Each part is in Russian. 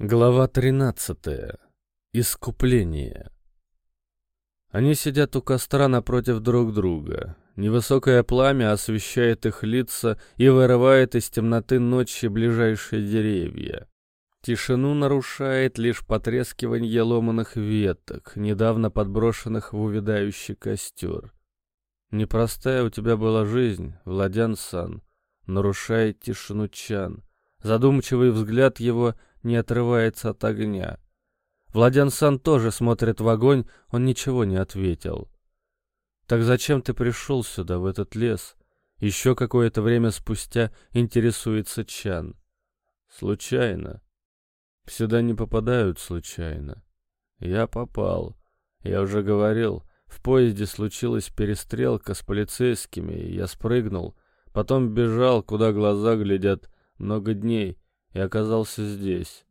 Глава 13. Искупление. Они сидят у костра напротив друг друга. Невысокое пламя освещает их лица и вырывает из темноты ночи ближайшие деревья. Тишину нарушает лишь потрескивание ломаных веток, недавно подброшенных в увядающий костер. Непростая у тебя была жизнь, Владян-сан, нарушает тишину Чан. Задумчивый взгляд его — не отрывается от огня. Владян-сан тоже смотрит в огонь, он ничего не ответил. «Так зачем ты пришел сюда, в этот лес?» Еще какое-то время спустя интересуется Чан. «Случайно. Сюда не попадают случайно. Я попал. Я уже говорил, в поезде случилась перестрелка с полицейскими, я спрыгнул, потом бежал, куда глаза глядят, много дней, и оказался здесь.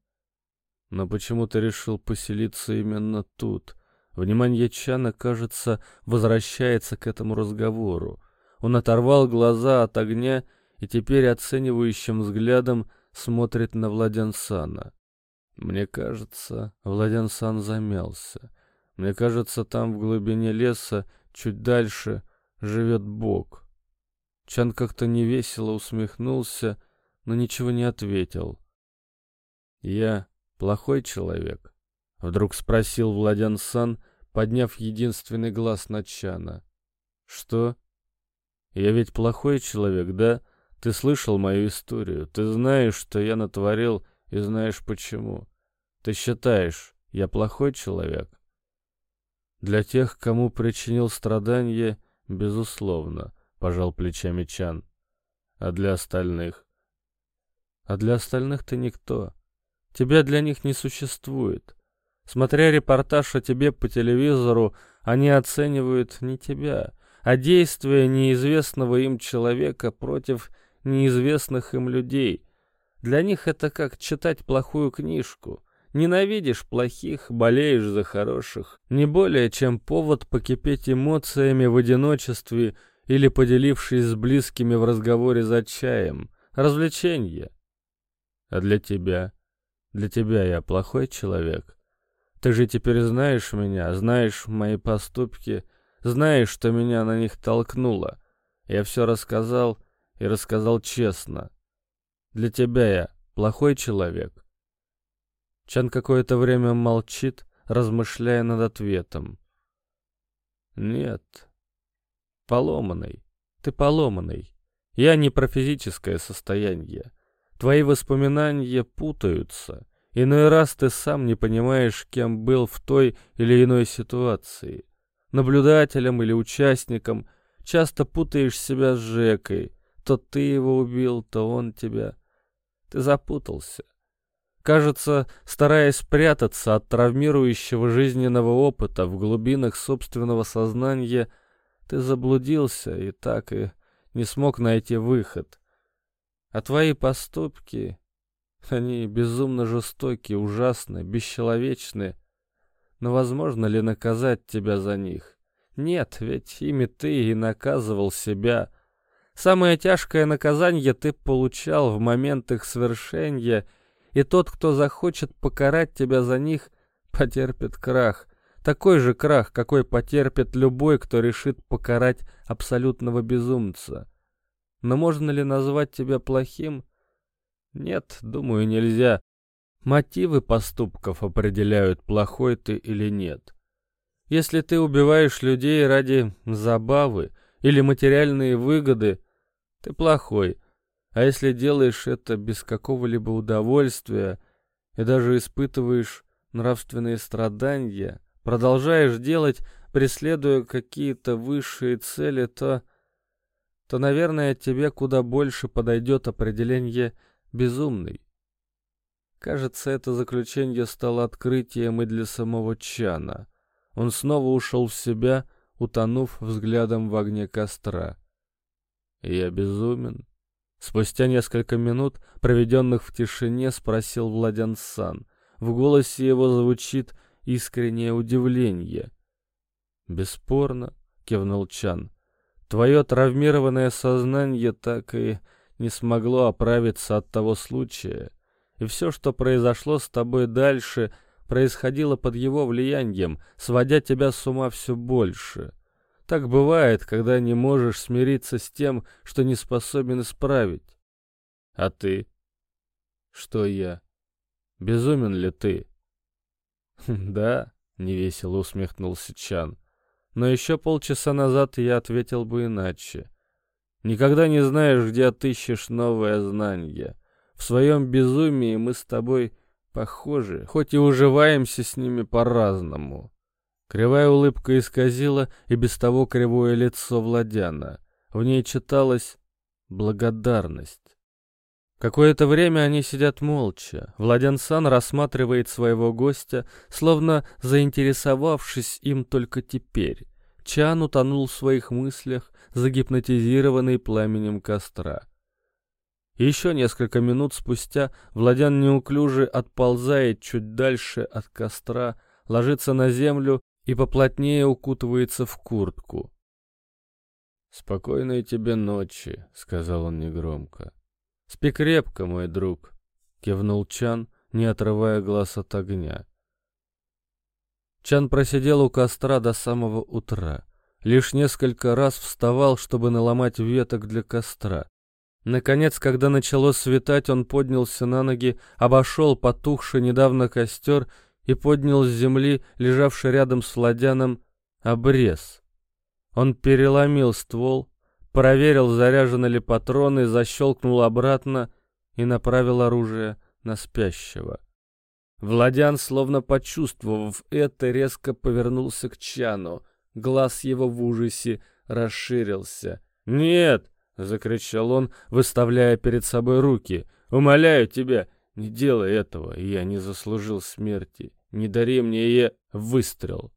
Но почему ты решил поселиться именно тут? Внимание Чана, кажется, возвращается к этому разговору. Он оторвал глаза от огня и теперь оценивающим взглядом смотрит на Владенсана. Мне кажется, Владенсан замялся. Мне кажется, там в глубине леса, чуть дальше, живет Бог. Чан как-то невесело усмехнулся, но ничего не ответил. «Я плохой человек?» — вдруг спросил Владян Сан, подняв единственный глаз на Чана. «Что? Я ведь плохой человек, да? Ты слышал мою историю, ты знаешь, что я натворил, и знаешь почему. Ты считаешь, я плохой человек?» «Для тех, кому причинил страдания, безусловно», — пожал плечами Чан. «А для остальных?» А для остальных ты никто. Тебя для них не существует. Смотря репортаж о тебе по телевизору, они оценивают не тебя, а действия неизвестного им человека против неизвестных им людей. Для них это как читать плохую книжку. Ненавидишь плохих, болеешь за хороших. Не более, чем повод покипеть эмоциями в одиночестве или поделившись с близкими в разговоре за чаем. Развлечение. А для тебя? Для тебя я плохой человек? Ты же теперь знаешь меня, знаешь мои поступки, знаешь, что меня на них толкнуло. Я все рассказал и рассказал честно. Для тебя я плохой человек?» Чан какое-то время молчит, размышляя над ответом. «Нет. Поломанный. Ты поломанный. Я не про физическое состояние. Твои воспоминания путаются. Иной раз ты сам не понимаешь, кем был в той или иной ситуации. Наблюдателем или участником часто путаешь себя с Жекой. То ты его убил, то он тебя. Ты запутался. Кажется, стараясь спрятаться от травмирующего жизненного опыта в глубинах собственного сознания, ты заблудился и так и не смог найти выход. А твои поступки, они безумно жестоки, ужасны, бесчеловечны. Но возможно ли наказать тебя за них? Нет, ведь ими ты и наказывал себя. Самое тяжкое наказание ты получал в момент их свершения, и тот, кто захочет покарать тебя за них, потерпит крах. Такой же крах, какой потерпит любой, кто решит покарать абсолютного безумца. Но можно ли назвать тебя плохим? Нет, думаю, нельзя. Мотивы поступков определяют, плохой ты или нет. Если ты убиваешь людей ради забавы или материальные выгоды, ты плохой. А если делаешь это без какого-либо удовольствия и даже испытываешь нравственные страдания, продолжаешь делать, преследуя какие-то высшие цели, то то, наверное, тебе куда больше подойдет определение «безумный». Кажется, это заключение стало открытием и для самого Чана. Он снова ушел в себя, утонув взглядом в огне костра. «Я безумен?» Спустя несколько минут, проведенных в тишине, спросил Владян Сан. В голосе его звучит искреннее удивление. «Бесспорно», — кивнул Чан. Твое травмированное сознание так и не смогло оправиться от того случая. и все, что произошло с тобой дальше, происходило под его влиянием, сводя тебя с ума все больше. Так бывает, когда не можешь смириться с тем, что не способен исправить. А ты? Что я? Безумен ли ты? Да, невесело усмехнулся Чан. Но еще полчаса назад я ответил бы иначе. Никогда не знаешь, где отыщешь новое знание. В своем безумии мы с тобой похожи, хоть и уживаемся с ними по-разному. Кривая улыбка исказила и без того кривое лицо Владяна. В ней читалась благодарность. Какое-то время они сидят молча. Владян-сан рассматривает своего гостя, словно заинтересовавшись им только теперь. Чан утонул в своих мыслях, загипнотизированный пламенем костра. Еще несколько минут спустя Владян неуклюже отползает чуть дальше от костра, ложится на землю и поплотнее укутывается в куртку. «Спокойной тебе ночи», — сказал он негромко. «Спи крепко, мой друг», — кивнул Чан, не отрывая глаз от огня. Чан просидел у костра до самого утра. Лишь несколько раз вставал, чтобы наломать веток для костра. Наконец, когда начало светать, он поднялся на ноги, обошел потухший недавно костер и поднял с земли, лежавший рядом с Владяном, обрез. Он переломил ствол, проверил, заряжены ли патроны, защелкнул обратно и направил оружие на спящего. Владян, словно почувствовав это, резко повернулся к Чану. Глаз его в ужасе расширился. «Нет!» — закричал он, выставляя перед собой руки. «Умоляю тебя, не делай этого, я не заслужил смерти. Не дари мне е...» Выстрел.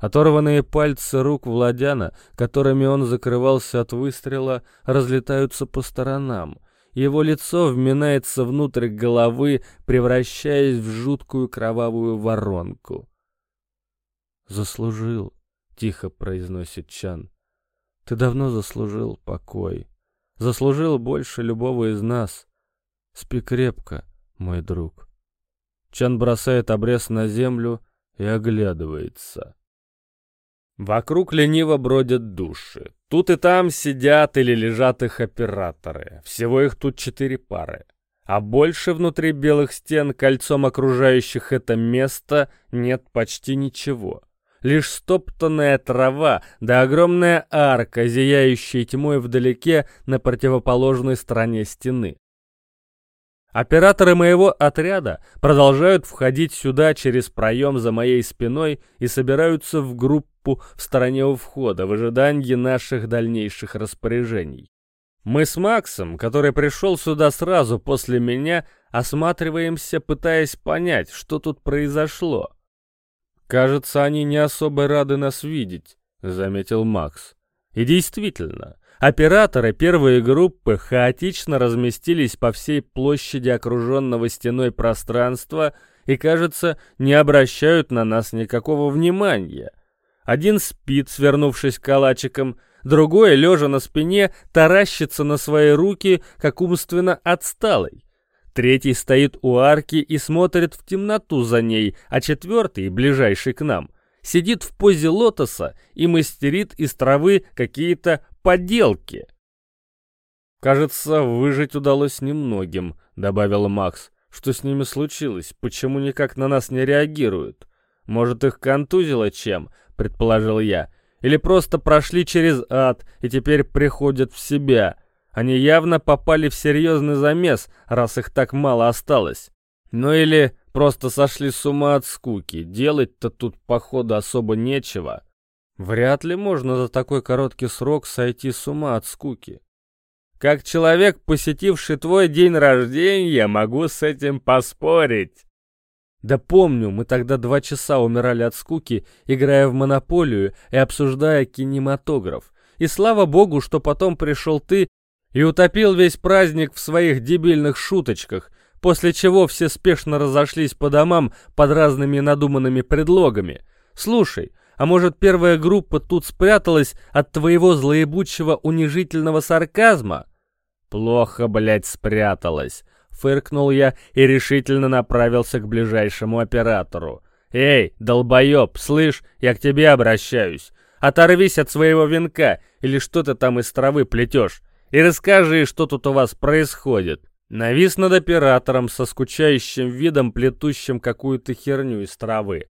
Оторванные пальцы рук Владяна, которыми он закрывался от выстрела, разлетаются по сторонам. Его лицо вминается внутрь головы, превращаясь в жуткую кровавую воронку. «Заслужил», — тихо произносит Чан. «Ты давно заслужил покой. Заслужил больше любого из нас. Спи крепко, мой друг». Чан бросает обрез на землю и оглядывается. Вокруг лениво бродят души. Тут и там сидят или лежат их операторы. Всего их тут четыре пары. А больше внутри белых стен, кольцом окружающих это место, нет почти ничего. Лишь стоптанная трава да огромная арка, зияющая тьмой вдалеке на противоположной стороне стены. Операторы моего отряда продолжают входить сюда через проем за моей спиной и собираются в группу в стороне у входа в ожидании наших дальнейших распоряжений. Мы с Максом, который пришел сюда сразу после меня, осматриваемся, пытаясь понять, что тут произошло. «Кажется, они не особо рады нас видеть», — заметил Макс. И действительно, Операторы первой группы хаотично разместились по всей площади окруженного стеной пространства и, кажется, не обращают на нас никакого внимания. Один спит, свернувшись калачиком, другой, лежа на спине, таращится на свои руки, как умственно отсталый. Третий стоит у арки и смотрит в темноту за ней, а четвертый, ближайший к нам, сидит в позе лотоса и мастерит из травы какие-то поделки. «Кажется, выжить удалось немногим», — добавил Макс. «Что с ними случилось? Почему никак на нас не реагируют? Может, их контузило чем?» — предположил я. «Или просто прошли через ад и теперь приходят в себя. Они явно попали в серьезный замес, раз их так мало осталось. Ну или просто сошли с ума от скуки. Делать-то тут, походу, особо нечего». Вряд ли можно за такой короткий срок сойти с ума от скуки. Как человек, посетивший твой день рождения, могу с этим поспорить. Да помню, мы тогда два часа умирали от скуки, играя в монополию и обсуждая кинематограф. И слава богу, что потом пришел ты и утопил весь праздник в своих дебильных шуточках, после чего все спешно разошлись по домам под разными надуманными предлогами. Слушай, а может, первая группа тут спряталась от твоего злоебучего унижительного сарказма? Плохо, блядь, спряталась, фыркнул я и решительно направился к ближайшему оператору. «Эй, долбоеб, слышь, я к тебе обращаюсь. Оторвись от своего венка, или что ты там из травы плетешь, и расскажи, что тут у вас происходит». Навис над оператором со скучающим видом, плетущим какую-то херню из травы.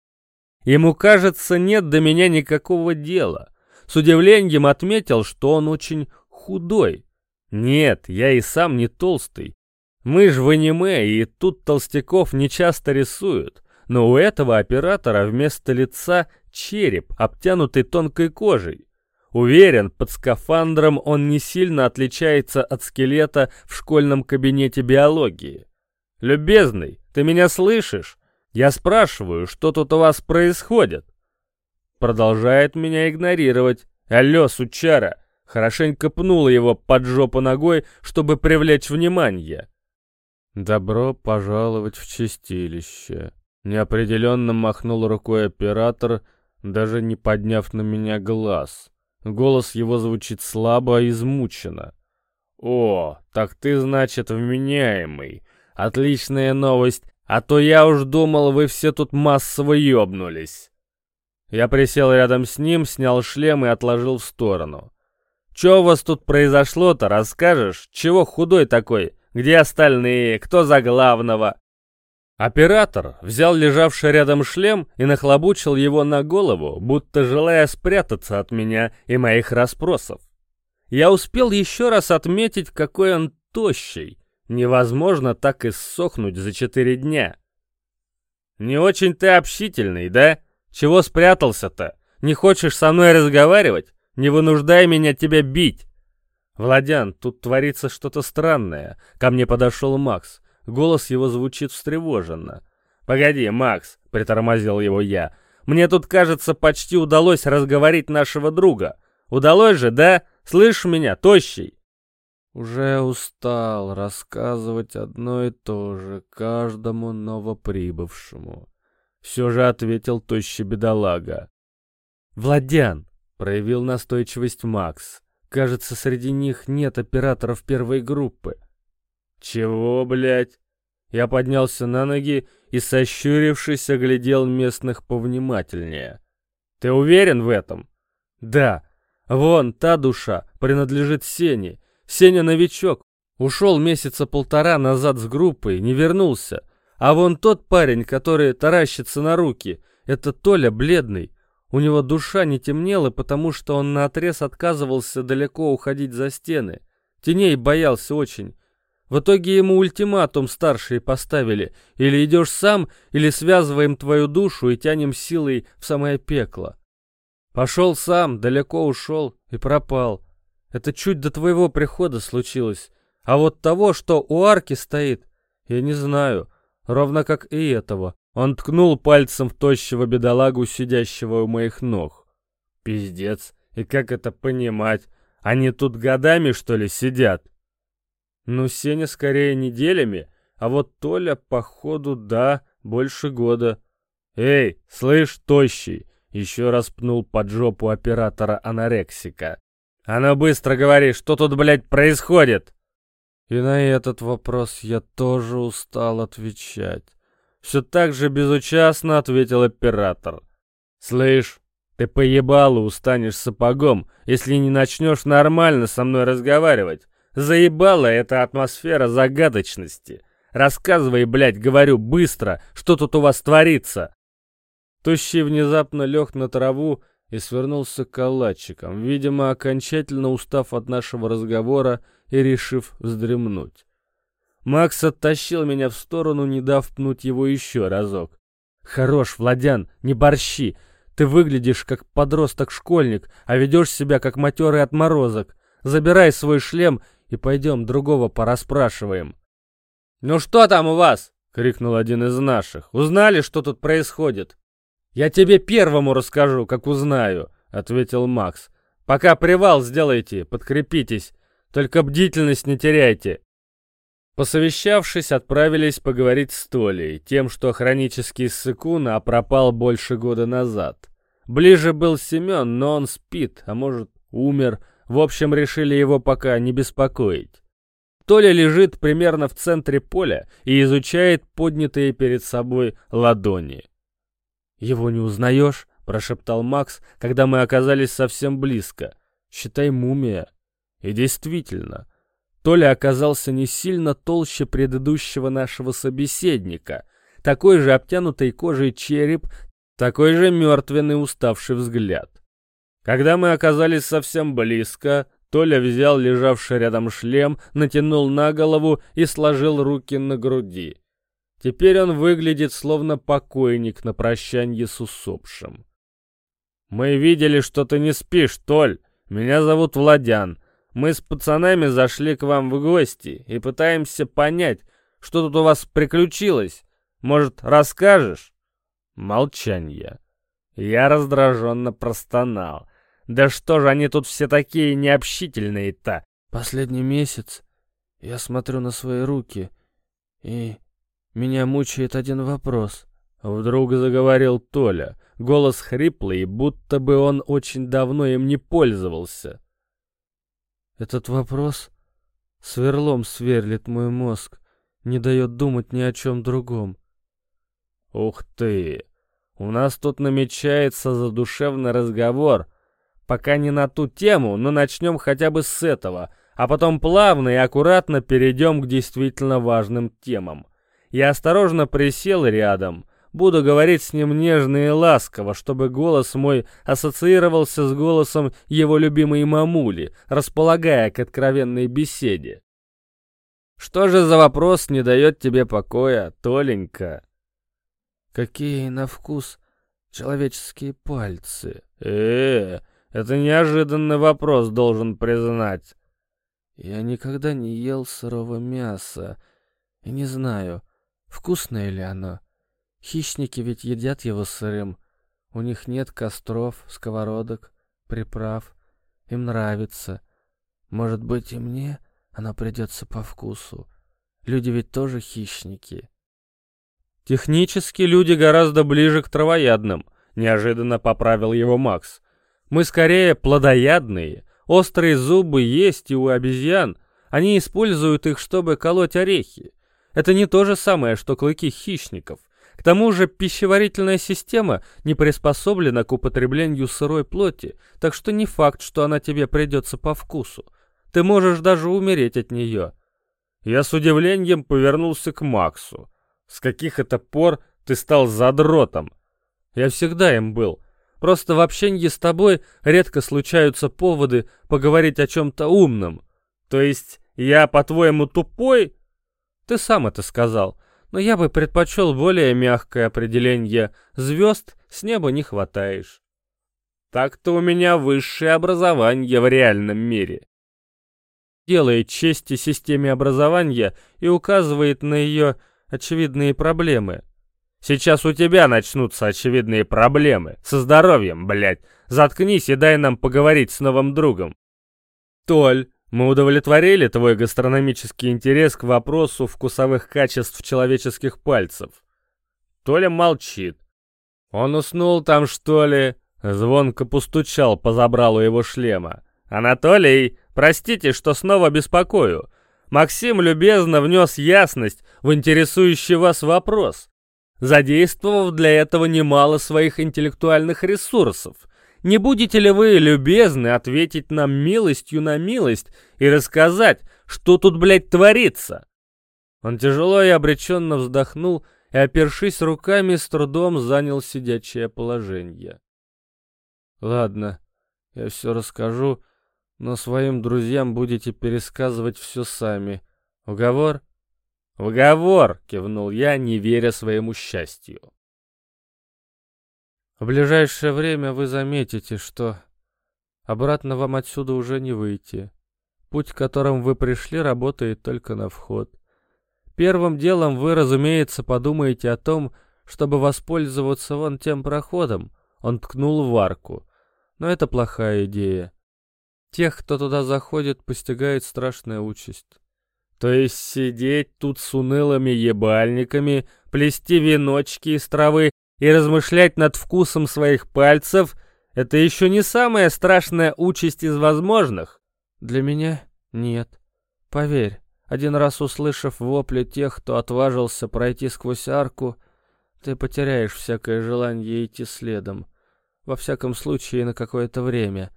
Ему, кажется, нет до меня никакого дела. С удивлением отметил, что он очень худой. Нет, я и сам не толстый. Мы ж в аниме, и тут толстяков не часто рисуют. Но у этого оператора вместо лица череп, обтянутый тонкой кожей. Уверен, под скафандром он не сильно отличается от скелета в школьном кабинете биологии. «Любезный, ты меня слышишь? Я спрашиваю, что тут у вас происходит?» Продолжает меня игнорировать. «Алло, сучара!» Хорошенько пнула его под жопу ногой, чтобы привлечь внимание. «Добро пожаловать в чистилище!» Неопределенно махнул рукой оператор, даже не подняв на меня глаз. Голос его звучит слабо и измученно. «О, так ты, значит, вменяемый. Отличная новость, а то я уж думал, вы все тут массово ёбнулись». Я присел рядом с ним, снял шлем и отложил в сторону. «Чё у вас тут произошло-то, расскажешь? Чего худой такой? Где остальные? Кто за главного?» Оператор взял лежавший рядом шлем и нахлобучил его на голову, будто желая спрятаться от меня и моих расспросов. Я успел еще раз отметить, какой он тощий. Невозможно так и ссохнуть за четыре дня. «Не очень ты общительный, да? Чего спрятался-то? Не хочешь со мной разговаривать? Не вынуждай меня тебя бить!» «Владян, тут творится что-то странное». Ко мне подошел Макс. Голос его звучит встревоженно. «Погоди, Макс», — притормозил его я. «Мне тут, кажется, почти удалось разговорить нашего друга. Удалось же, да? Слышишь меня, тощий?» Уже устал рассказывать одно и то же каждому новоприбывшему. Все же ответил тощий бедолага. «Владян!» — проявил настойчивость Макс. «Кажется, среди них нет операторов первой группы. «Чего, блядь?» Я поднялся на ноги и, сощурившись, оглядел местных повнимательнее. «Ты уверен в этом?» «Да. Вон, та душа принадлежит Сене. Сеня новичок. Ушел месяца полтора назад с группой, не вернулся. А вон тот парень, который таращится на руки, это Толя бледный. У него душа не темнела, потому что он наотрез отказывался далеко уходить за стены. Теней боялся очень. В итоге ему ультиматум старшие поставили. Или идешь сам, или связываем твою душу и тянем силой в самое пекло. Пошел сам, далеко ушел и пропал. Это чуть до твоего прихода случилось. А вот того, что у арки стоит, я не знаю. Ровно как и этого. Он ткнул пальцем в тощего бедолагу, сидящего у моих ног. Пиздец. И как это понимать? Они тут годами, что ли, сидят? Ну, Сеня скорее неделями, а вот Толя, походу, да, больше года. «Эй, слышь, тощий!» — еще раз пнул под жопу оператора анорексика. «А ну быстро говори, что тут, блядь, происходит?» И на этот вопрос я тоже устал отвечать. Все так же безучастно ответил оператор. «Слышь, ты поебал и устанешь сапогом, если не начнешь нормально со мной разговаривать. Заебала эта атмосфера загадочности. Рассказывай, блядь, говорю, быстро, что тут у вас творится. Тощий внезапно лег на траву и свернулся калачиком, видимо, окончательно устав от нашего разговора и решив вздремнуть. Макс оттащил меня в сторону, не дав пнуть его еще разок. «Хорош, Владян, не борщи! Ты выглядишь как подросток-школьник, а ведешь себя как матерый отморозок. Забирай свой шлем и пойдем другого порасспрашиваем». «Ну что там у вас?» — крикнул один из наших. «Узнали, что тут происходит?» «Я тебе первому расскажу, как узнаю», — ответил Макс. «Пока привал сделайте, подкрепитесь. Только бдительность не теряйте». Посовещавшись, отправились поговорить с Толей, тем, что хронический ссыкун, а пропал больше года назад. Ближе был Семен, но он спит, а может, умер, в общем, решили его пока не беспокоить. Толя лежит примерно в центре поля и изучает поднятые перед собой ладони. «Его не узнаешь?» — прошептал Макс, когда мы оказались совсем близко. «Считай мумия». И действительно, Толя оказался не сильно толще предыдущего нашего собеседника. Такой же обтянутый кожей череп, такой же мертвенный уставший взгляд. Когда мы оказались совсем близко, Толя взял лежавший рядом шлем, натянул на голову и сложил руки на груди. Теперь он выглядит словно покойник на прощанье с усопшим. «Мы видели, что ты не спишь, Толь. Меня зовут Владян. Мы с пацанами зашли к вам в гости и пытаемся понять, что тут у вас приключилось. Может, расскажешь?» Молчанье. Я раздраженно простонал. «Да что же они тут все такие необщительные-то?» «Последний месяц я смотрю на свои руки, и меня мучает один вопрос». Вдруг заговорил Толя. Голос хриплый, будто бы он очень давно им не пользовался. Этот вопрос сверлом сверлит мой мозг, не дает думать ни о чем другом. Ух ты! У нас тут намечается задушевный разговор. Пока не на ту тему, но начнем хотя бы с этого, а потом плавно и аккуратно перейдем к действительно важным темам. Я осторожно присел рядом, Буду говорить с ним нежно и ласково, чтобы голос мой ассоциировался с голосом его любимой мамули, располагая к откровенной беседе. Что же за вопрос не дает тебе покоя, Толенька? Какие на вкус человеческие пальцы? Э, -э это неожиданный вопрос, должен признать. Я никогда не ел сырого мяса и не знаю, вкусное ли оно. Хищники ведь едят его сырым. У них нет костров, сковородок, приправ. Им нравится. Может быть, и мне оно придется по вкусу. Люди ведь тоже хищники. Технически люди гораздо ближе к травоядным, неожиданно поправил его Макс. Мы скорее плодоядные. Острые зубы есть и у обезьян. Они используют их, чтобы колоть орехи. Это не то же самое, что клыки хищников. К тому же пищеварительная система не приспособлена к употреблению сырой плоти, так что не факт, что она тебе придется по вкусу. Ты можешь даже умереть от нее. Я с удивлением повернулся к Максу. С каких это пор ты стал задротом? Я всегда им был. Просто в общении с тобой редко случаются поводы поговорить о чем-то умном. То есть я, по-твоему, тупой? Ты сам это сказал но я бы предпочел более мягкое определение «звезд с неба не хватаешь». Так-то у меня высшее образование в реальном мире. Делает чести системе образования и указывает на ее очевидные проблемы. Сейчас у тебя начнутся очевидные проблемы. Со здоровьем, блядь. Заткнись и дай нам поговорить с новым другом. Толь, мы удовлетворили твой гастрономический интерес к вопросу вкусовых качеств человеческих пальцев. Толя молчит. Он уснул там, что ли? Звонко постучал по забралу его шлема. «Анатолий, простите, что снова беспокою. Максим любезно внес ясность в интересующий вас вопрос, задействовав для этого немало своих интеллектуальных ресурсов. Не будете ли вы любезны ответить нам милостью на милость и рассказать, что тут, блядь, творится?» Он тяжело и обреченно вздохнул и, опершись руками, с трудом занял сидячее положение. «Ладно, я все расскажу, но своим друзьям будете пересказывать все сами. Уговор?» «Уговор!» — кивнул я, не веря своему счастью. В ближайшее время вы заметите, что обратно вам отсюда уже не выйти. Путь, которым вы пришли, работает только на вход. Первым делом вы, разумеется, подумаете о том, чтобы воспользоваться вон тем проходом. Он ткнул в арку. Но это плохая идея. Тех, кто туда заходит, постигает страшная участь. То есть сидеть тут с унылыми ебальниками, плести веночки из травы и размышлять над вкусом своих пальцев — это еще не самая страшная участь из возможных. Для меня нет. Поверь, Один раз услышав вопли тех, кто отважился пройти сквозь арку, ты потеряешь всякое желание идти следом. Во всяком случае, на какое-то время.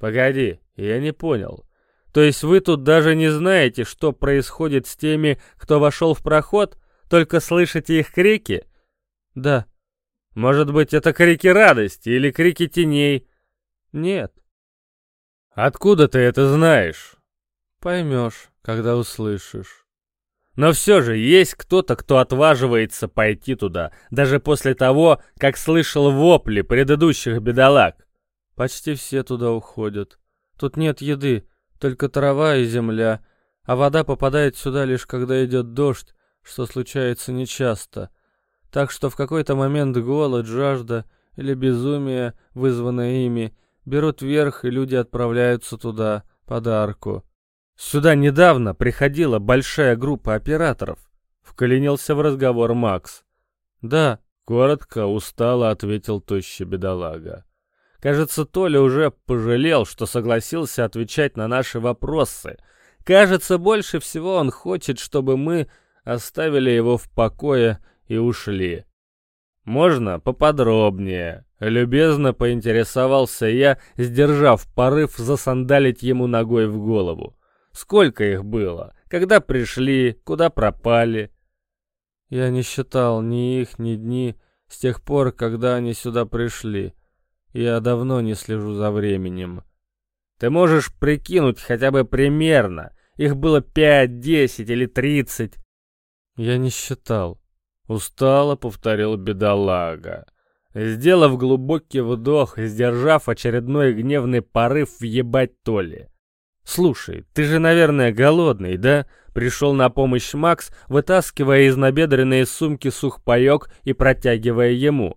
Погоди, я не понял. То есть вы тут даже не знаете, что происходит с теми, кто вошел в проход, только слышите их крики? Да. Может быть, это крики радости или крики теней? Нет. Откуда ты это знаешь? Поймешь, когда услышишь. Но все же есть кто-то, кто отваживается пойти туда, даже после того, как слышал вопли предыдущих бедолаг. Почти все туда уходят. Тут нет еды, только трава и земля, а вода попадает сюда лишь когда идет дождь, что случается нечасто. Так что в какой-то момент голод, жажда или безумие, вызванное ими, берут верх, и люди отправляются туда, под арку. Сюда недавно приходила большая группа операторов. Вклинился в разговор Макс. Да, коротко, устало ответил тощий бедолага. Кажется, Толя уже пожалел, что согласился отвечать на наши вопросы. Кажется, больше всего он хочет, чтобы мы оставили его в покое и ушли. «Можно поподробнее?» — любезно поинтересовался я, сдержав порыв засандалить ему ногой в голову. Сколько их было? Когда пришли? Куда пропали? Я не считал ни их, ни дни с тех пор, когда они сюда пришли. Я давно не слежу за временем. Ты можешь прикинуть хотя бы примерно. Их было пять, десять или тридцать. Я не считал. Устало повторил бедолага. Сделав глубокий вдох, сдержав очередной гневный порыв въебать Толи. «Слушай, ты же, наверное, голодный, да?» Пришел на помощь Макс, вытаскивая из набедренной сумки сухпайок и протягивая ему.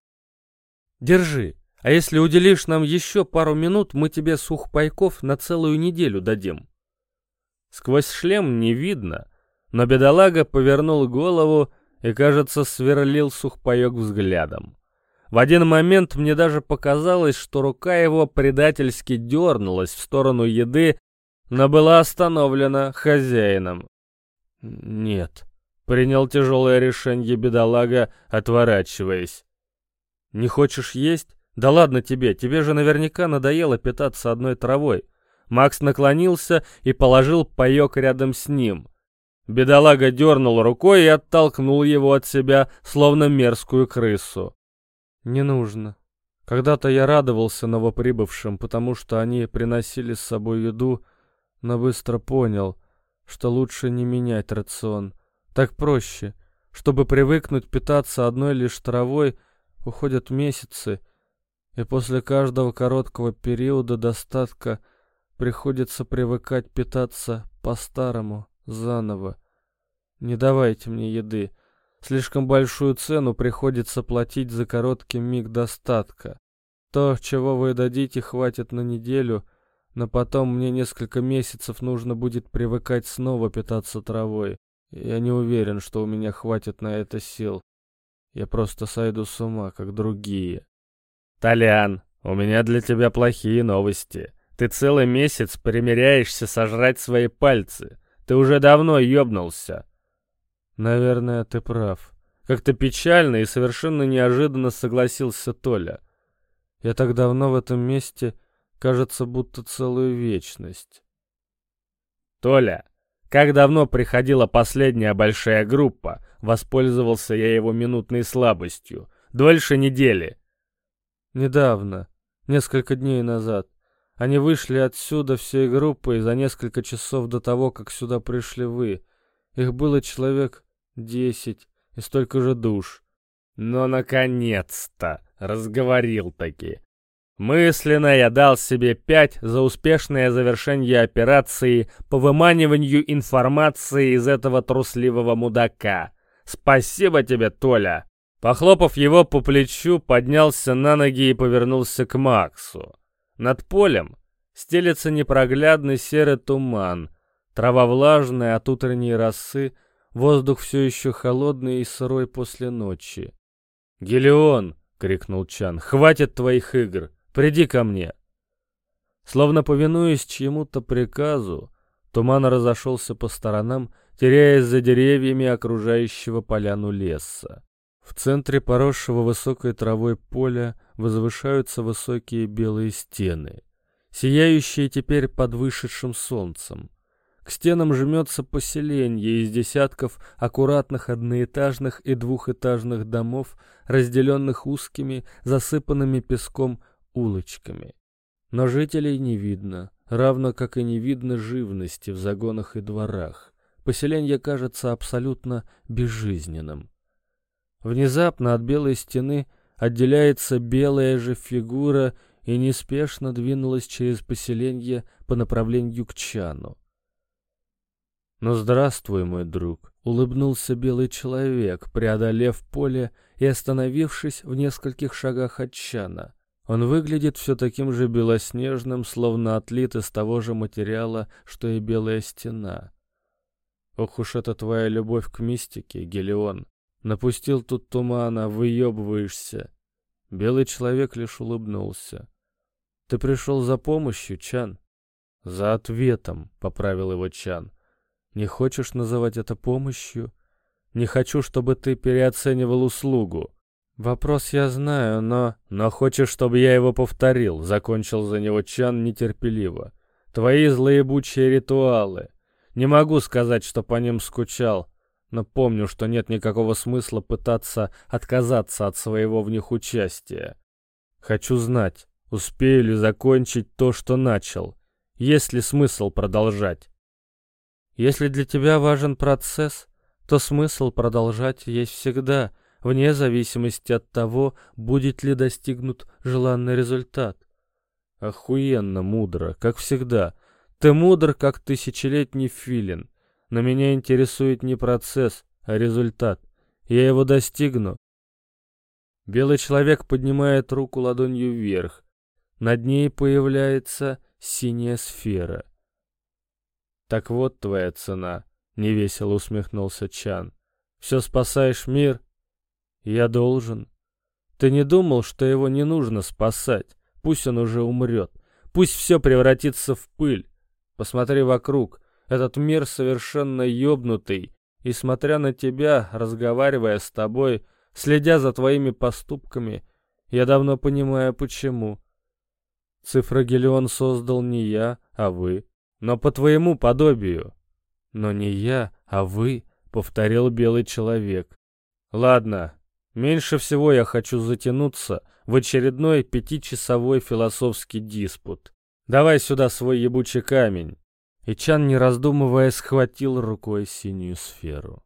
«Держи, а если уделишь нам еще пару минут, мы тебе сухпайков на целую неделю дадим». Сквозь шлем не видно, но бедолага повернул голову и, кажется, сверлил сухпайок взглядом. В один момент мне даже показалось, что рука его предательски дернулась в сторону еды, но была остановлена хозяином. «Нет», — принял тяжелое решение бедолага, отворачиваясь. «Не хочешь есть? Да ладно тебе, тебе же наверняка надоело питаться одной травой». Макс наклонился и положил паёк рядом с ним. Бедолага дернул рукой и оттолкнул его от себя, словно мерзкую крысу. «Не нужно. Когда-то я радовался новоприбывшим, потому что они приносили с собой еду, но быстро понял, что лучше не менять рацион. Так проще. Чтобы привыкнуть питаться одной лишь травой, уходят месяцы, и после каждого короткого периода достатка приходится привыкать питаться по-старому, заново. Не давайте мне еды. Слишком большую цену приходится платить за короткий миг достатка. То, чего вы дадите, хватит на неделю — но потом мне несколько месяцев нужно будет привыкать снова питаться травой. Я не уверен, что у меня хватит на это сил. Я просто сойду с ума, как другие. Толян, у меня для тебя плохие новости. Ты целый месяц примеряешься сожрать свои пальцы. Ты уже давно ёбнулся. Наверное, ты прав. Как-то печально и совершенно неожиданно согласился Толя. Я так давно в этом месте Кажется, будто целую вечность. Толя, как давно приходила последняя большая группа? Воспользовался я его минутной слабостью. Дольше недели. Недавно. Несколько дней назад. Они вышли отсюда всей группой за несколько часов до того, как сюда пришли вы. Их было человек десять и столько же душ. Но наконец-то разговорил таки. Мысленно я дал себе пять за успешное завершение операции по выманиванию информации из этого трусливого мудака. Спасибо тебе, Толя. Похлопав его по плечу, поднялся на ноги и повернулся к Максу. Над полем стелется непроглядный серый туман. Трава влажная от утренней росы, воздух все еще холодный и сырой после ночи. «Гелион!» — крикнул Чан. «Хватит твоих игр! Приди ко мне!» Словно повинуясь чьему-то приказу, Туман разошелся по сторонам, теряясь за деревьями окружающего поляну леса. В центре поросшего высокой травой поля возвышаются высокие белые стены, сияющие теперь под вышедшим солнцем. К стенам жмется поселение из десятков аккуратных одноэтажных и двухэтажных домов, разделенных узкими, засыпанными песком улочками. Но жителей не видно, равно как и не видно живности в загонах и дворах. Поселение кажется абсолютно безжизненным. Внезапно от белой стены отделяется белая же фигура и неспешно двинулась через поселение по направлению к Чану. «Ну, здравствуй, мой друг!» — улыбнулся белый человек, преодолев поле и остановившись в нескольких шагах от Чана. Он выглядит все таким же белоснежным, словно отлит из того же материала, что и белая стена. Ох уж это твоя любовь к мистике, Гелион. Напустил тут тумана, выебываешься. Белый человек лишь улыбнулся. Ты пришел за помощью, Чан? За ответом, поправил его Чан. Не хочешь называть это помощью? Не хочу, чтобы ты переоценивал услугу. «Вопрос я знаю, но...» «Но хочешь, чтобы я его повторил?» — закончил за него Чан нетерпеливо. «Твои злоебучие ритуалы. Не могу сказать, что по ним скучал, но помню, что нет никакого смысла пытаться отказаться от своего в них участия. Хочу знать, успею ли закончить то, что начал. Есть ли смысл продолжать?» «Если для тебя важен процесс, то смысл продолжать есть всегда», вне зависимости от того, будет ли достигнут желанный результат. Охуенно мудро, как всегда. Ты мудр, как тысячелетний филин. Но меня интересует не процесс, а результат. Я его достигну. Белый человек поднимает руку ладонью вверх. Над ней появляется синяя сфера. «Так вот твоя цена», — невесело усмехнулся Чан. «Все спасаешь мир, я должен. Ты не думал, что его не нужно спасать? Пусть он уже умрет. Пусть все превратится в пыль. Посмотри вокруг. Этот мир совершенно ёбнутый. И смотря на тебя, разговаривая с тобой, следя за твоими поступками, я давно понимаю, почему. Цифрогелион создал не я, а вы. Но по твоему подобию. Но не я, а вы, — повторил белый человек. Ладно, Меньше всего я хочу затянуться в очередной пятичасовой философский диспут. Давай сюда свой ебучий камень. И Чан, не раздумывая, схватил рукой синюю сферу.